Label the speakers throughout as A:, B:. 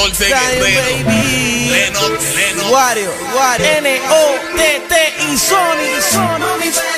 A: 14 Guerrero. Lenox, Lenox.
B: Wario, Wario. N-O-T-T y Sony, Sony.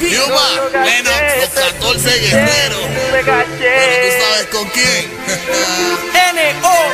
A: Yuma, Lennox, los 14 guerreros. Pero tú sabes con quién.
C: N.O.